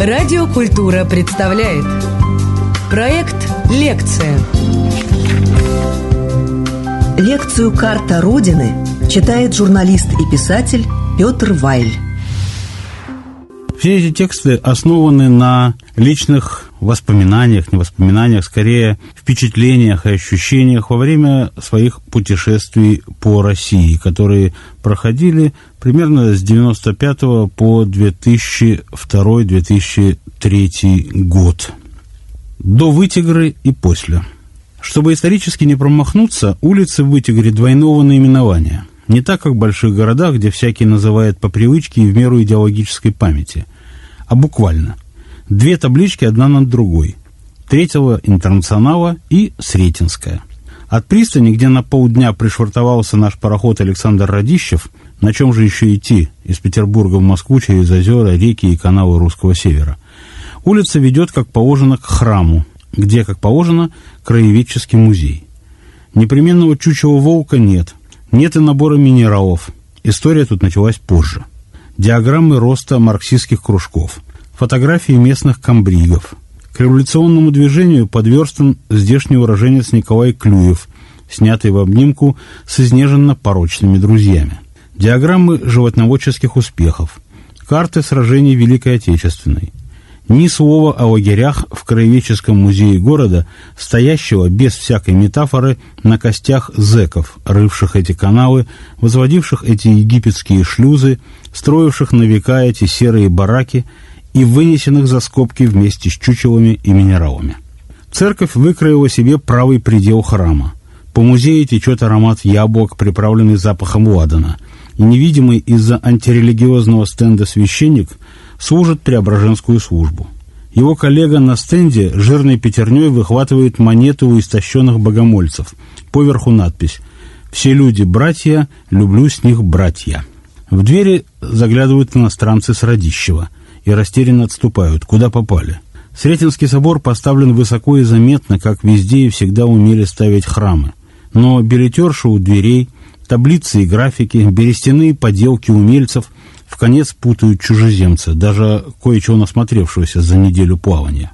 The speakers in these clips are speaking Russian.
Радиокультура представляет Проект «Лекция» Лекцию «Карта Родины» читает журналист и писатель Петр Вайль. Все эти тексты основаны на личных воспоминаниях, не воспоминаниях, скорее впечатлениях и ощущениях во время своих путешествий по России, которые проходили примерно с 95 по 2002-2003 год. До Вытигры и после. Чтобы исторически не промахнуться, улицы в Вытигре двойного наименования. Не так, как в больших городах, где всякий называет по привычке и в меру идеологической памяти, а буквально. Две таблички одна над другой. Третьего интернационала и Сретенская. От пристани, где на полдня пришвартовался наш пароход Александр Радищев, на чем же еще идти из Петербурга в Москву через озера, реки и каналы Русского Севера, улица ведет, как положено, к храму, где, как положено, краеведческий музей. Непременного чучего волка нет, нет и набора минералов. История тут началась позже. Диаграммы роста марксистских кружков, фотографии местных комбригов. К революционному движению подверстан здешний уроженец Николай Клюев, снятый в обнимку с изнеженно порочными друзьями. Диаграммы животноводческих успехов, карты сражений Великой Отечественной, ни слова о лагерях в краеведческом музее города, стоящего без всякой метафоры на костях зеков, рывших эти каналы, возводивших эти египетские шлюзы, строивших на века эти серые бараки и вынесенных за скобки вместе с чучелами и минералами. Церковь выкроила себе правый предел храма. По музею течет аромат яблок, приправленный запахом ладана, и невидимый из-за антирелигиозного стенда священник – служит Преображенскую службу. Его коллега на стенде жирной пятерней выхватывает монеты у истощенных богомольцев. Поверху надпись «Все люди братья, люблю с них братья». В двери заглядывают иностранцы с Радищева и растерянно отступают, куда попали. Сретенский собор поставлен высоко и заметно, как везде и всегда умели ставить храмы. Но билетерши у дверей, таблицы и графики, берестяные поделки умельцев – в конец путают чужеземца, даже кое-чего насмотревшегося за неделю плавания.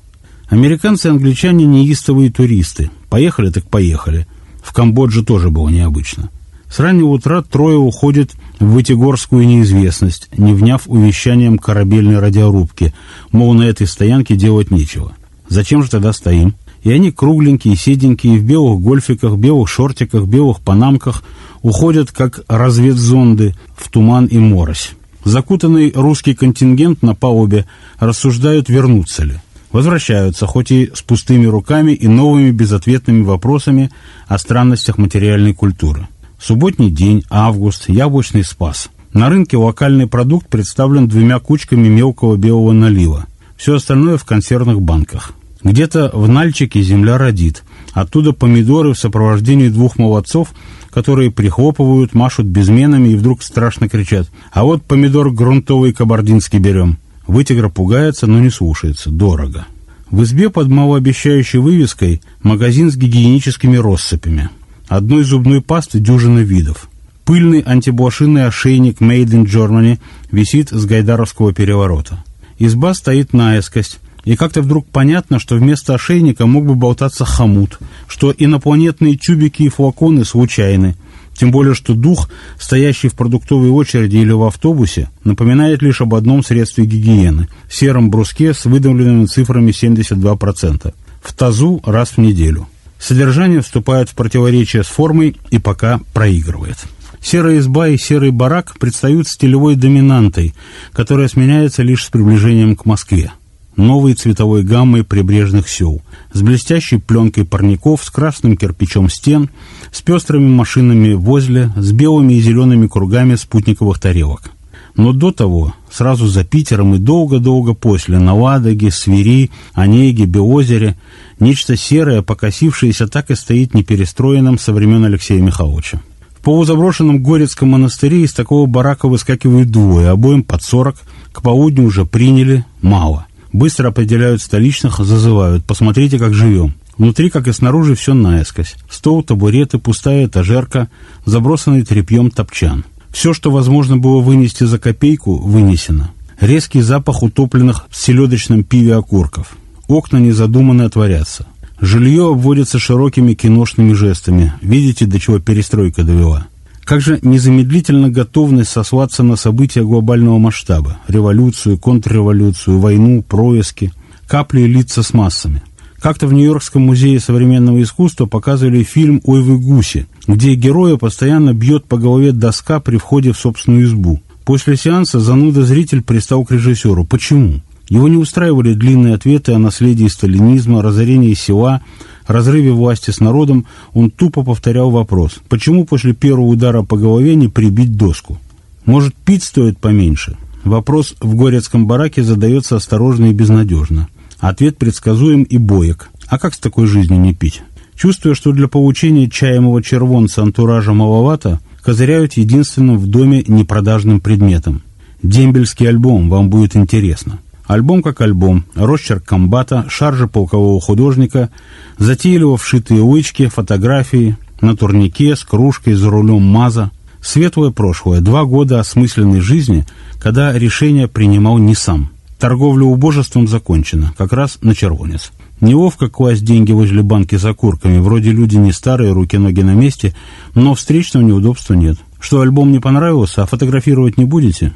Американцы и англичане неистовые туристы. Поехали так поехали. В Камбодже тоже было необычно. С раннего утра трое уходят в Вытегорскую неизвестность, не вняв увещанием корабельной радиорубки, мол, на этой стоянке делать нечего. Зачем же тогда стоим? И они кругленькие, седенькие, в белых гольфиках, белых шортиках, белых панамках уходят, как разведзонды, в туман и морось. Закутанный русский контингент на палубе рассуждают, вернуться ли. Возвращаются, хоть и с пустыми руками и новыми безответными вопросами о странностях материальной культуры. Субботний день, август, яблочный спас. На рынке локальный продукт представлен двумя кучками мелкого белого налива. Все остальное в консервных банках. Где-то в Нальчике земля родит. Оттуда помидоры в сопровождении двух молодцов которые прихлопывают, машут безменами и вдруг страшно кричат. А вот помидор грунтовый кабардинский берем. Вытигра пугается, но не слушается. Дорого. В избе под малообещающей вывеской магазин с гигиеническими россыпями. Одной зубной пасты дюжина видов. Пыльный антиблошиный ошейник Made in Germany висит с гайдаровского переворота. Изба стоит наискось, и как-то вдруг понятно, что вместо ошейника мог бы болтаться хомут, что инопланетные тюбики и флаконы случайны, тем более, что дух, стоящий в продуктовой очереди или в автобусе, напоминает лишь об одном средстве гигиены – сером бруске с выдавленными цифрами 72%. В тазу раз в неделю. Содержание вступает в противоречие с формой и пока проигрывает. Серая изба и серый барак предстают стилевой доминантой, которая сменяется лишь с приближением к Москве новой цветовой гаммой прибрежных сел, с блестящей пленкой парников, с красным кирпичом стен, с пестрыми машинами возле, с белыми и зелеными кругами спутниковых тарелок. Но до того, сразу за Питером и долго-долго после, на Ладоге, Свири, Онеге, Белозере, нечто серое, покосившееся, так и стоит неперестроенным со времен Алексея Михайловича. В полузаброшенном Горецком монастыре из такого барака выскакивают двое, обоим под сорок, к полудню уже приняли, мало – Быстро определяют столичных, зазывают. Посмотрите, как живем. Внутри, как и снаружи, все наискось. Стол, табуреты, пустая этажерка, забросанный тряпьем топчан. Все, что возможно было вынести за копейку, вынесено. резкий запах утопленных в селедочном пиве окурков. Окна незадуманно отворятся. Жилье обводится широкими киношными жестами. Видите, до чего перестройка довела? Как же незамедлительно готовность сосваться на события глобального масштаба? Революцию, контрреволюцию, войну, происки. Капли литься с массами. Как-то в Нью-Йоркском музее современного искусства показывали фильм «Ой вы гуси», где героя постоянно бьет по голове доска при входе в собственную избу. После сеанса зануда зритель пристал к режиссеру. Почему? Его не устраивали длинные ответы о наследии сталинизма, разорении села, разрыве власти с народом. Он тупо повторял вопрос. Почему после первого удара по голове не прибить доску? Может, пить стоит поменьше? Вопрос в горецком бараке задается осторожно и безнадежно. Ответ предсказуем и боек. А как с такой жизнью не пить? Чувствуя, что для получения чаемого червонца антуража маловато, козыряют единственным в доме непродажным предметом. Дембельский альбом, вам будет интересно. Альбом как альбом, росчерк комбата, шаржи полкового художника, затейливо вшитые лычки, фотографии, на турнике, с кружкой, за рулем МАЗа. Светлое прошлое, два года осмысленной жизни, когда решение принимал не сам – Торговля убожеством закончена, как раз на червонец. Неловко класть деньги возле банки за курками, вроде люди не старые, руки-ноги на месте, но встречного неудобства нет. Что, альбом не понравился, а фотографировать не будете?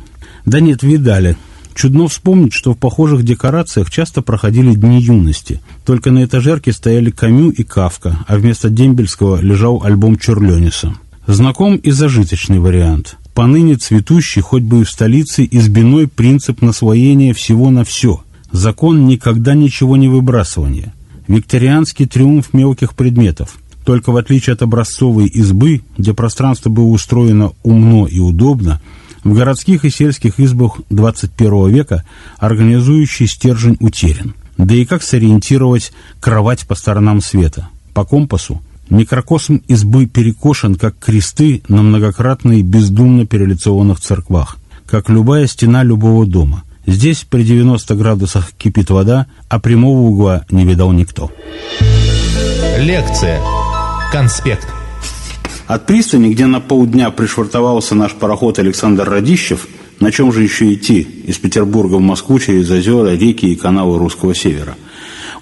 Да нет, видали. Чудно вспомнить, что в похожих декорациях часто проходили дни юности. Только на этажерке стояли Камю и Кавка, а вместо Дембельского лежал альбом Чурлениса. Знаком и зажиточный вариант поныне цветущий, хоть бы и в столице, избиной принцип насвоения всего на все. Закон никогда ничего не выбрасывания. Викторианский триумф мелких предметов. Только в отличие от образцовой избы, где пространство было устроено умно и удобно, в городских и сельских избах 21 века организующий стержень утерян. Да и как сориентировать кровать по сторонам света? По компасу? Микрокосм избы перекошен, как кресты на многократно и бездумно перелицованных церквах, как любая стена любого дома. Здесь при 90 градусах кипит вода, а прямого угла не видал никто. Лекция. Конспект. От пристани, где на полдня пришвартовался наш пароход Александр Радищев, на чем же еще идти из Петербурга в Москву через озера, реки и каналы Русского Севера?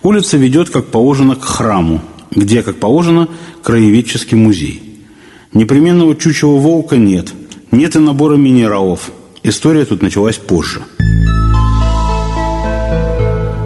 Улица ведет, как положено, к храму, где, как положено, краеведческий музей. Непременного чучего волка нет. Нет и набора минералов. История тут началась позже.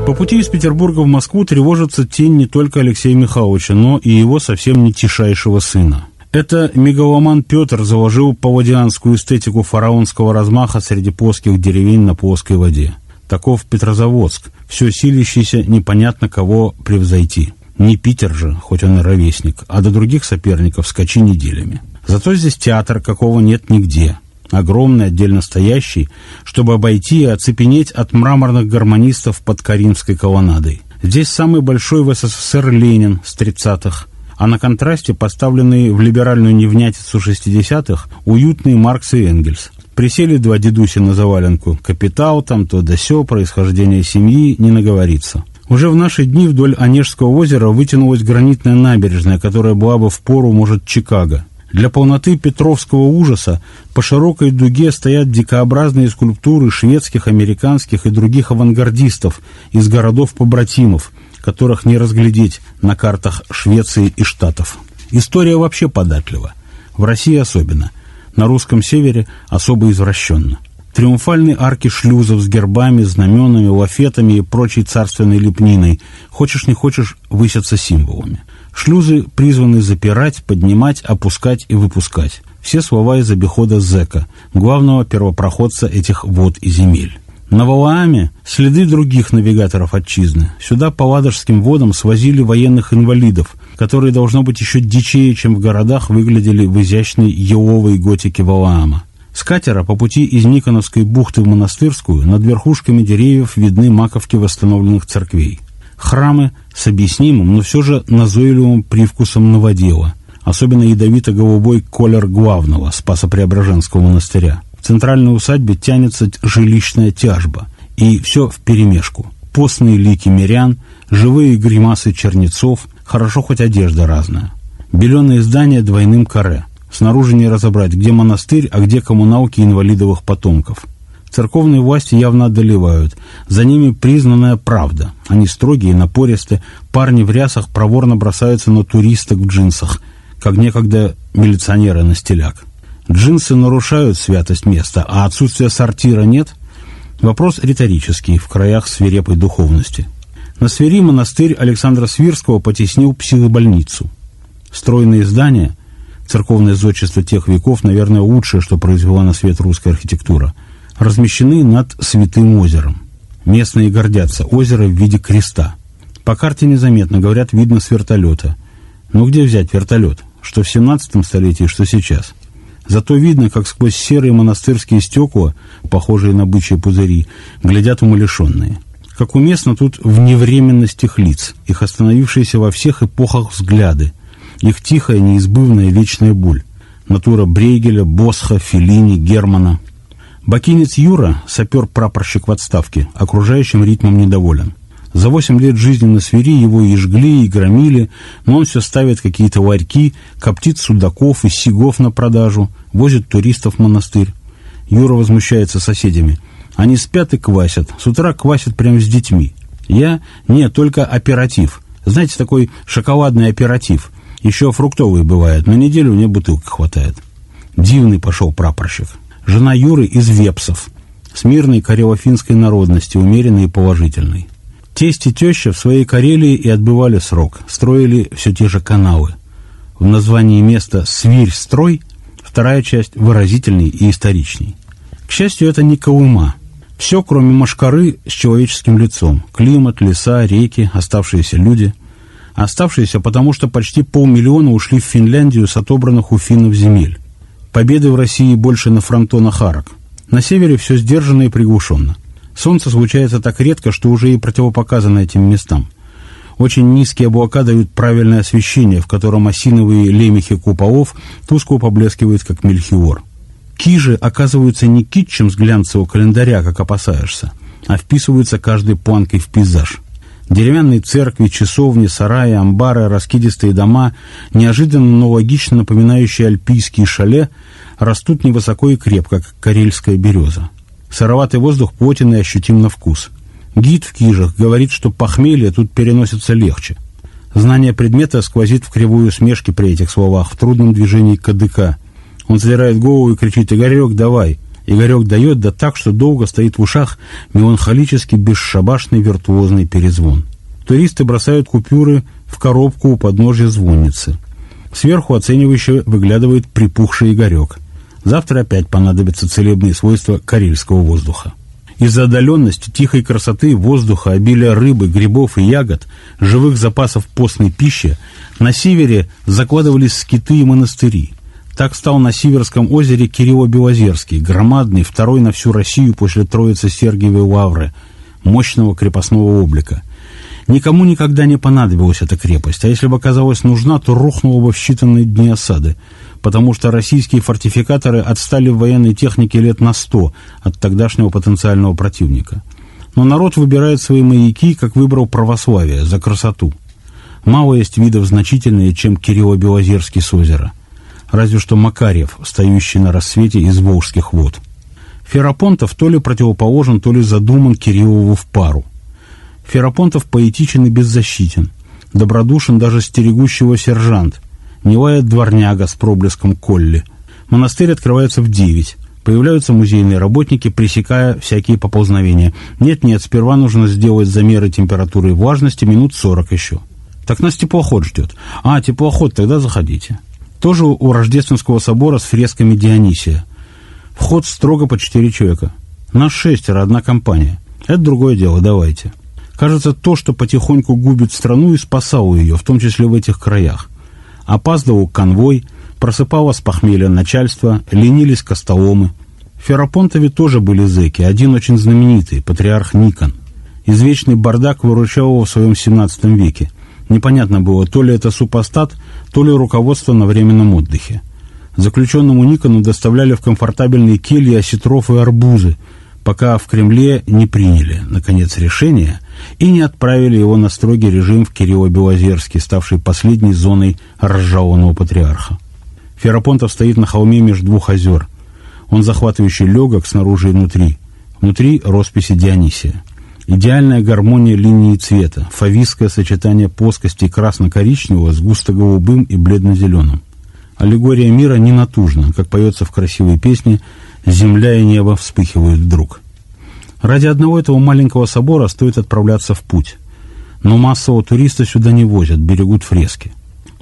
По пути из Петербурга в Москву тревожится тень не только Алексея Михайловича, но и его совсем не тишайшего сына. Это мегаломан Петр заложил паводианскую эстетику фараонского размаха среди плоских деревень на плоской воде. Таков Петрозаводск, все силящийся непонятно кого превзойти. Не Питер же, хоть он и ровесник, а до других соперников скачи неделями. Зато здесь театр, какого нет нигде. Огромный, отдельно стоящий, чтобы обойти и оцепенеть от мраморных гармонистов под Каримской колоннадой. Здесь самый большой в СССР Ленин с 30-х, а на контрасте поставленные в либеральную невнятицу 60-х уютные Маркс и Энгельс. Присели два дедуси на заваленку. Капитал там, то да сё, происхождение семьи, не наговорится. Уже в наши дни вдоль Онежского озера вытянулась гранитная набережная, которая была бы в пору, может, Чикаго. Для полноты Петровского ужаса по широкой дуге стоят дикообразные скульптуры шведских, американских и других авангардистов из городов-побратимов, которых не разглядеть на картах Швеции и Штатов. История вообще податлива. В России особенно. На русском севере особо извращенно – Триумфальные арки шлюзов с гербами, знаменами, лафетами и прочей царственной лепниной, хочешь не хочешь, высятся символами. Шлюзы призваны запирать, поднимать, опускать и выпускать. Все слова из обихода Зека, главного первопроходца этих вод и земель. На Валааме следы других навигаторов отчизны. Сюда по ладожским водам свозили военных инвалидов, которые, должно быть, еще дичее, чем в городах, выглядели в изящной еловой готике Валаама. С катера по пути из Никоновской бухты в Монастырскую над верхушками деревьев видны маковки восстановленных церквей. Храмы с объяснимым, но все же назойливым привкусом новодела, особенно ядовито-голубой колер главного Спасо-Преображенского монастыря. Центральной усадьбе тянется жилищная тяжба, и все вперемешку. Постные лики мирян, живые гримасы чернецов, хорошо хоть одежда разная. Беленые здания двойным каре – Снаружи не разобрать, где монастырь, а где коммуналки инвалидовых потомков. Церковные власти явно одолевают. За ними признанная правда. Они строгие, напористы. Парни в рясах проворно бросаются на туристок в джинсах, как некогда милиционеры на стеляк. Джинсы нарушают святость места, а отсутствие сортира нет? Вопрос риторический в краях свирепой духовности. На Свири монастырь Александра Свирского потеснил психобольницу. Стройные здания, церковное зодчество тех веков, наверное, лучшее, что произвела на свет русская архитектура, размещены над Святым озером. Местные гордятся, озеро в виде креста. По карте незаметно, говорят, видно с вертолета. Но где взять вертолет? Что в 17 столетии, что сейчас – Зато видно, как сквозь серые монастырские стекла, похожие на бычьи пузыри, глядят умалишенные. Как уместно тут вневременность их лиц, их остановившиеся во всех эпохах взгляды, их тихая, неизбывная вечная боль. Натура Брейгеля, Босха, Феллини, Германа. Бакинец Юра, сапер-прапорщик в отставке, окружающим ритмом недоволен. За восемь лет жизни на свири его и жгли, и громили, но он все ставит какие-то ларьки, коптит судаков и сигов на продажу, возит туристов в монастырь. Юра возмущается соседями. Они спят и квасят. С утра квасят прямо с детьми. Я? Нет, только оператив. Знаете, такой шоколадный оператив. Еще фруктовый бывает. На неделю мне бутылки хватает. Дивный пошел прапорщик. Жена Юры из Вепсов. Смирной карело-финской народности, умеренной и положительной. Тесть и теща в своей Карелии и отбывали срок, строили все те же каналы. В названии места «Свирь-строй» вторая часть выразительней и историчней. К счастью, это не Колыма. Все, кроме Машкары с человеческим лицом. Климат, леса, реки, оставшиеся люди. Оставшиеся, потому что почти полмиллиона ушли в Финляндию с отобранных у финнов земель. Победы в России больше на фронтонах арок. На севере все сдержанно и приглушенно. Солнце случается так редко, что уже и противопоказано этим местам. Очень низкие облака дают правильное освещение, в котором осиновые лемехи куполов тускло поблескивают, как мельхиор. Кижи оказываются не китчем с глянцевого календаря, как опасаешься, а вписываются каждой планкой в пейзаж. Деревянные церкви, часовни, сараи, амбары, раскидистые дома, неожиданно, но логично напоминающие альпийские шале, растут невысоко и крепко, как карельская береза. Сыроватый воздух плотен и ощутим на вкус. Гид в кижах говорит, что похмелье тут переносится легче. Знание предмета сквозит в кривую усмешки при этих словах, в трудном движении КДК. Он задирает голову и кричит «Игорек, давай!» Игорек дает, да так, что долго стоит в ушах меланхолический, бесшабашный, виртуозный перезвон. Туристы бросают купюры в коробку у подножья звонницы. Сверху оценивающе выглядывает припухший Игорек. Завтра опять понадобятся целебные свойства карельского воздуха. Из-за отдаленности, тихой красоты, воздуха, обилия рыбы, грибов и ягод, живых запасов постной пищи, на севере закладывались скиты и монастыри. Так стал на Сиверском озере Кирило-Белозерский, громадный, второй на всю Россию после Троицы Сергиевой Лавры, мощного крепостного облика. Никому никогда не понадобилась эта крепость, а если бы оказалась нужна, то рухнула бы в считанные дни осады потому что российские фортификаторы отстали в военной технике лет на сто от тогдашнего потенциального противника. Но народ выбирает свои маяки, как выбрал православие, за красоту. Мало есть видов значительнее, чем Кирилло-Белозерский с озера. Разве что Макарьев, стоящий на рассвете из Волжских вод. Ферапонтов то ли противоположен, то ли задуман Кириллову в пару. Ферапонтов поэтичен и беззащитен, добродушен даже стерегущего сержант – лает дворняга с проблеском Колли. Монастырь открывается в девять. Появляются музейные работники, пресекая всякие поползновения. Нет-нет, сперва нужно сделать замеры температуры и влажности минут сорок еще. Так нас теплоход ждет. А, теплоход, тогда заходите. Тоже у Рождественского собора с фресками Дионисия. Вход строго по четыре человека. Нас шестеро, одна компания. Это другое дело, давайте. Кажется, то, что потихоньку губит страну и спасало ее, в том числе в этих краях. Опаздывал конвой, просыпалось похмелье начальства, ленились костоломы. В Ферапонтове тоже были зэки, один очень знаменитый, патриарх Никон. Извечный бардак выручал его в своем 17 веке. Непонятно было, то ли это супостат, то ли руководство на временном отдыхе. Заключенному Никону доставляли в комфортабельные кельи осетров и арбузы, пока в Кремле не приняли, наконец, решение и не отправили его на строгий режим в Кирилло-Белозерский, ставший последней зоной разжалованного патриарха. Ферапонтов стоит на холме между двух озер. Он захватывающий легок снаружи и внутри. Внутри росписи Дионисия. Идеальная гармония линии цвета, фавистское сочетание плоскостей красно-коричневого с густо-голубым и бледно-зеленым. Аллегория мира не натужна, как поется в красивой песне «Земля и небо вспыхивают вдруг». Ради одного этого маленького собора стоит отправляться в путь. Но массового туриста сюда не возят, берегут фрески.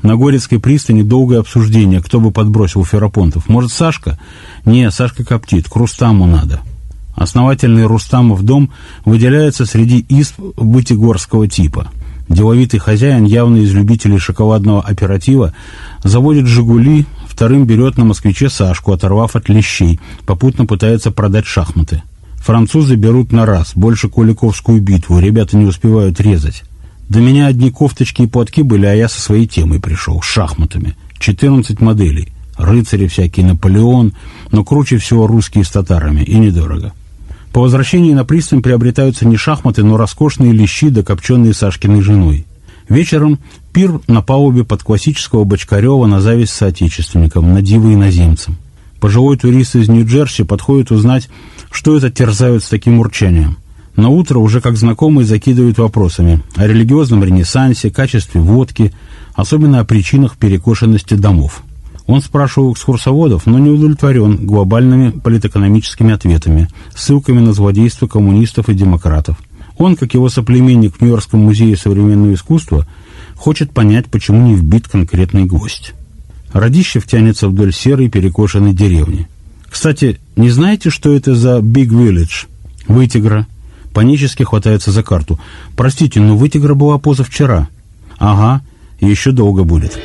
На Горецкой пристани долгое обсуждение, кто бы подбросил Ферапонтов. Может, Сашка? Не, Сашка коптит, к Рустаму надо. Основательный Рустамов дом выделяется среди изб бытигорского типа. Деловитый хозяин, явно из любителей шоколадного оператива, заводит «Жигули», вторым берет на «Москвиче» Сашку, оторвав от лещей, попутно пытается продать шахматы. Французы берут на раз, больше Куликовскую битву, ребята не успевают резать. До меня одни кофточки и платки были, а я со своей темой пришел, с шахматами. 14 моделей. Рыцари всякие, Наполеон, но круче всего русские с татарами, и недорого. По возвращении на пристань приобретаются не шахматы, но роскошные лещи, докопченные Сашкиной женой. Вечером пир на палубе под классического Бочкарева на зависть соотечественникам, на диво иноземцам. Пожилой турист из Нью-Джерси подходит узнать, что это терзают с таким урчанием. На утро уже как знакомые закидывают вопросами о религиозном ренессансе, качестве водки, особенно о причинах перекошенности домов. Он спрашивал экскурсоводов, но не удовлетворен глобальными политэкономическими ответами, ссылками на злодейство коммунистов и демократов. Он, как его соплеменник в Нью-Йоркском музее современного искусства, хочет понять, почему не вбит конкретный гвоздь. Радищев тянется вдоль серой перекошенной деревни. Кстати, не знаете, что это за Big Village? Вытигра. Панически хватается за карту. Простите, но Вытигра была позавчера. Ага, еще долго будет.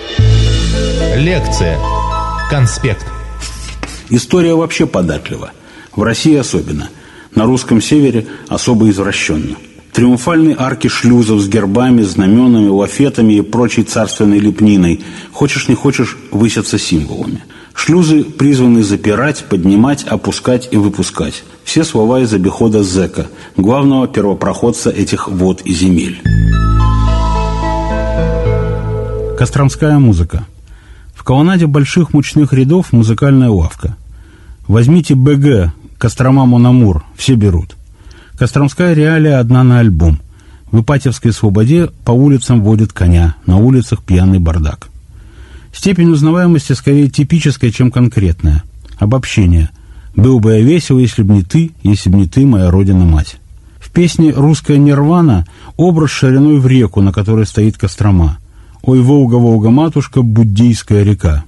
Лекция. Конспект. История вообще податлива. В России особенно. На русском севере особо извращенно. Триумфальные арки шлюзов с гербами, знаменами, лафетами и прочей царственной лепниной, хочешь не хочешь, высятся символами. Шлюзы призваны запирать, поднимать, опускать и выпускать. Все слова из обихода Зека, главного первопроходца этих вод и земель. Костромская музыка. В колоннаде больших мучных рядов музыкальная лавка. Возьмите БГ, Кострома Мономур, все берут. Костромская реалия одна на альбом. В Ипатьевской свободе по улицам водят коня, на улицах пьяный бардак. Степень узнаваемости скорее типическая, чем конкретная. Обобщение. «Был бы я весел, если б не ты, если б не ты, моя родина-мать». В песне «Русская нирвана» образ шириной в реку, на которой стоит Кострома. «Ой, Волга, Волга, матушка, буддийская река».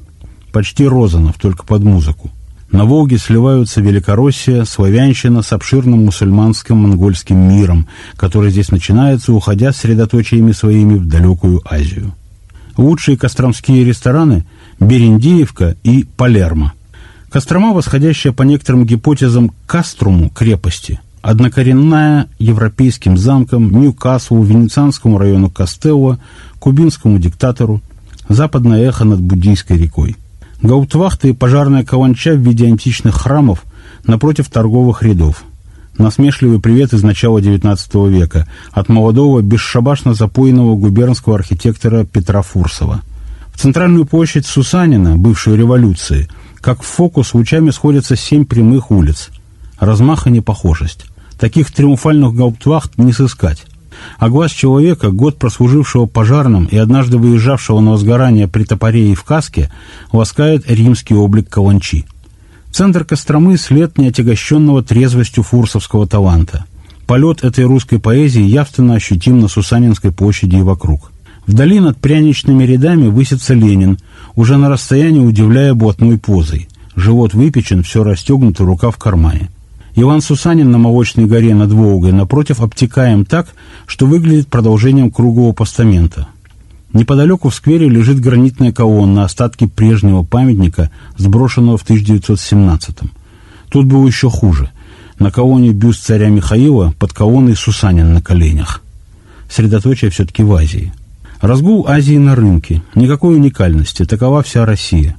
Почти Розанов, только под музыку. На Волге сливаются Великороссия, славянщина с обширным мусульманским монгольским миром, который здесь начинается, уходя средоточиями своими в далекую Азию. Лучшие костромские рестораны – Берендеевка и Палермо. Кострома, восходящая по некоторым гипотезам к Каструму крепости, однокоренная европейским замкам, Ньюкаслу, Венецианскому району Кастелло, кубинскому диктатору, западное эхо над Буддийской рекой. Гауптвахты и пожарная каланча в виде античных храмов напротив торговых рядов. Насмешливый привет из начала XIX века от молодого, бесшабашно запоенного губернского архитектора Петра Фурсова. В центральную площадь Сусанина, бывшую революции, как в фокус лучами сходятся семь прямых улиц. Размах и непохожесть. Таких триумфальных гауптвахт не сыскать. А глаз человека, год прослужившего пожарным и однажды выезжавшего на возгорание при топоре и в каске, ласкает римский облик каланчи – Центр Костромы – след неотягощенного трезвостью фурсовского таланта. Полет этой русской поэзии явственно ощутим на Сусанинской площади и вокруг. Вдали над пряничными рядами высится Ленин, уже на расстоянии удивляя блатной позой. Живот выпечен, все расстегнуто, рука в кармане. Иван Сусанин на Молочной горе над Волгой напротив обтекаем так, что выглядит продолжением круглого постамента – Неподалеку в сквере лежит гранитная колонна, остатки прежнего памятника, сброшенного в 1917-м. Тут было еще хуже. На колонне бюст царя Михаила, под колонной Сусанин на коленях. Средоточие все-таки в Азии. Разгул Азии на рынке. Никакой уникальности. Такова вся Россия.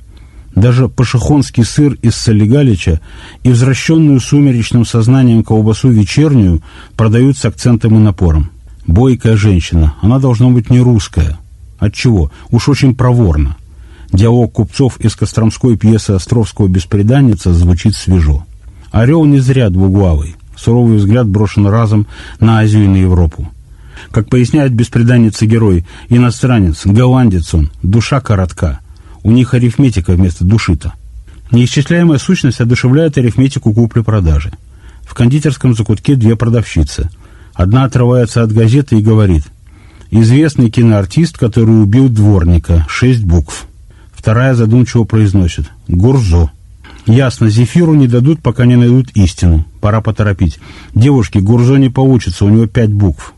Даже пашихонский сыр из Солигалича и возвращенную сумеречным сознанием колбасу вечернюю продают с акцентом и напором. Бойкая женщина. Она должна быть не русская. Отчего? Уж очень проворно. Диалог купцов из костромской пьесы Островского «Беспреданница» звучит свежо. Орел не зря двуглавый. суровый взгляд брошен разом на Азию и на Европу. Как поясняет беспреданница герой, иностранец, голландец он, душа коротка. У них арифметика вместо души-то. Неисчисляемая сущность одушевляет арифметику купли-продажи. В кондитерском закутке две продавщицы. Одна отрывается от газеты и говорит «Известный киноартист, который убил дворника. Шесть букв». Вторая задумчиво произносит «Гурзо». Ясно, Зефиру не дадут, пока не найдут истину. Пора поторопить. Девушки, Гурзо не получится, у него пять букв.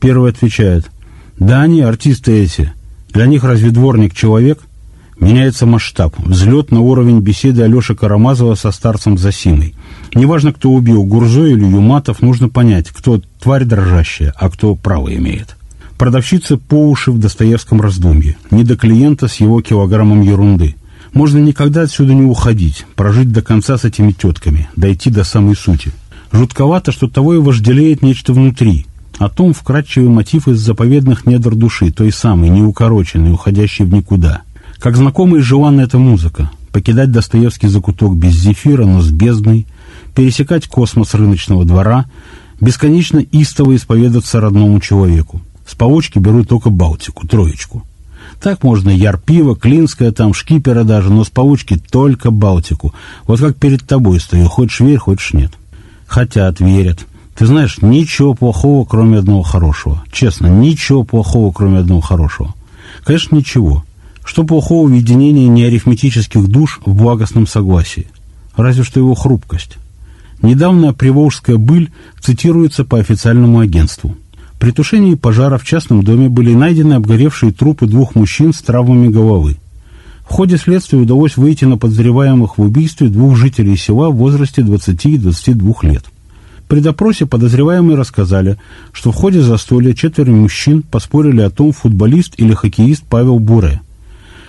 Первый отвечает. Да они, артисты эти. Для них разве дворник человек? Меняется масштаб. Взлет на уровень беседы Алеши Карамазова со старцем Засимой. Неважно, кто убил, Гурзо или Юматов, нужно понять, кто тварь дрожащая, а кто право имеет. Продавщица по уши в Достоевском раздумье. Не до клиента с его килограммом ерунды. Можно никогда отсюда не уходить, прожить до конца с этими тетками, дойти до самой сути. Жутковато, что того и вожделеет нечто внутри. О том вкрадчивый мотив из заповедных недр души, той самой, неукороченной, уходящей в никуда. Как знакомая и желанна эта музыка. Покидать Достоевский закуток без зефира, но с бездной, пересекать космос рыночного двора, бесконечно истово исповедаться родному человеку. С получки беру только Балтику, троечку. Так можно яр пива, клинское там, шкипера даже, но с получки только Балтику. Вот как перед тобой стою, хочешь верь, хочешь нет. Хотят, верят. Ты знаешь, ничего плохого, кроме одного хорошего. Честно, ничего плохого, кроме одного хорошего. Конечно, ничего. Что плохого в единении неарифметических душ в благостном согласии? Разве что его хрупкость. Недавно приволжская быль цитируется по официальному агентству – при тушении пожара в частном доме были найдены обгоревшие трупы двух мужчин с травмами головы. В ходе следствия удалось выйти на подозреваемых в убийстве двух жителей села в возрасте 20 и 22 лет. При допросе подозреваемые рассказали, что в ходе застолья четверо мужчин поспорили о том, футболист или хоккеист Павел Буре.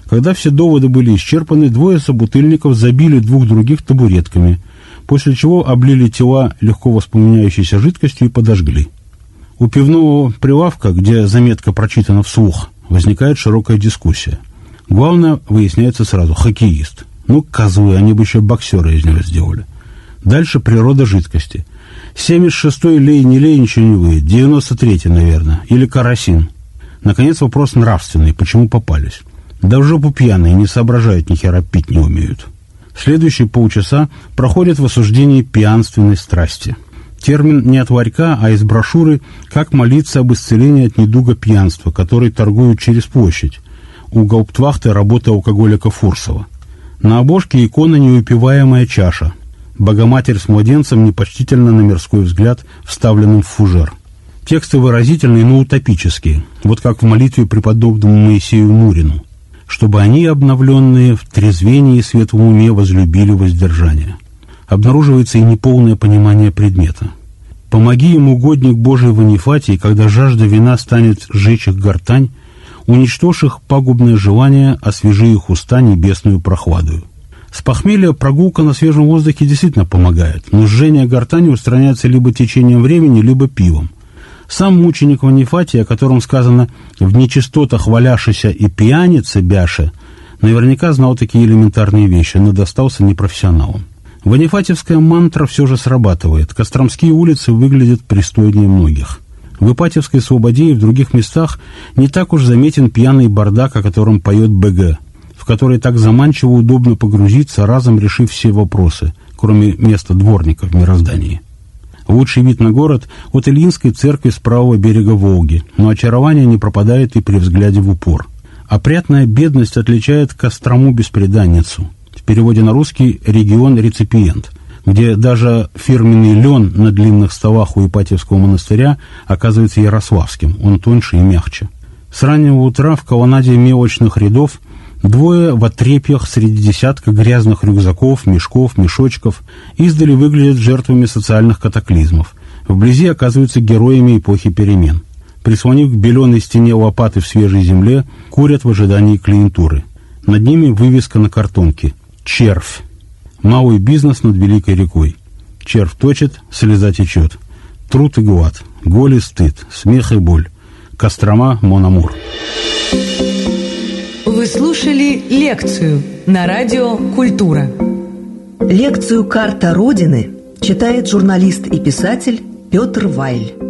Когда все доводы были исчерпаны, двое собутыльников забили двух других табуретками, после чего облили тела легко воспламеняющейся жидкостью и подожгли. У пивного прилавка, где заметка прочитана вслух, возникает широкая дискуссия. Главное, выясняется сразу, хоккеист. Ну, козлы, они бы еще боксера из него сделали. Дальше природа жидкости. 76-й лей, не лей, ничего не выйдет. 93-й, наверное. Или карасин. Наконец, вопрос нравственный. Почему попались? Да в жопу пьяные, не соображают, ни хера пить не умеют. Следующие полчаса проходят в осуждении пьянственной страсти – Термин не от варька, а из брошюры «Как молиться об исцелении от недуга пьянства», который торгуют через площадь. У гауптвахты работа алкоголика Фурсова. На обложке икона «Неупиваемая чаша». Богоматерь с младенцем непочтительно на мирской взгляд, вставленным в фужер. Тексты выразительные, но утопические, вот как в молитве преподобному Моисею Мурину, чтобы они, обновленные в трезвении и светлом уме, возлюбили воздержание обнаруживается и неполное понимание предмета. Помоги ему, годник Божий в Анифатии, когда жажда вина станет сжечь их гортань, уничтожь их пагубное желание, освежи их уста небесную прохладою. С похмелья прогулка на свежем воздухе действительно помогает, но жжение гортани устраняется либо течением времени, либо пивом. Сам мученик в Анифатии, о котором сказано «в нечистотах валяшися и пьянице бяше», наверняка знал такие элементарные вещи, но достался непрофессионалам. Ванифатьевская мантра все же срабатывает. Костромские улицы выглядят пристойнее многих. В Ипатьевской Слободе и в других местах не так уж заметен пьяный бардак, о котором поет БГ, в который так заманчиво удобно погрузиться, разом решив все вопросы, кроме места дворника в мироздании. Лучший вид на город от Ильинской церкви с правого берега Волги, но очарование не пропадает и при взгляде в упор. Опрятная бедность отличает Кострому беспреданницу – переводе на русский «регион-реципиент», где даже фирменный лен на длинных столах у Ипатьевского монастыря оказывается ярославским, он тоньше и мягче. С раннего утра в колоннаде мелочных рядов двое в отрепьях среди десятка грязных рюкзаков, мешков, мешочков издали выглядят жертвами социальных катаклизмов. Вблизи оказываются героями эпохи перемен. Прислонив к беленой стене лопаты в свежей земле, курят в ожидании клиентуры. Над ними вывеска на картонке – Червь. Малый бизнес над великой рекой. Червь точит, слеза течет. Труд и глад, голь и стыд, смех и боль. Кострома, Мономур. Слушали лекцию на радио «Культура». Лекцию «Карта Родины» Читает журналист и писатель Петр Вайль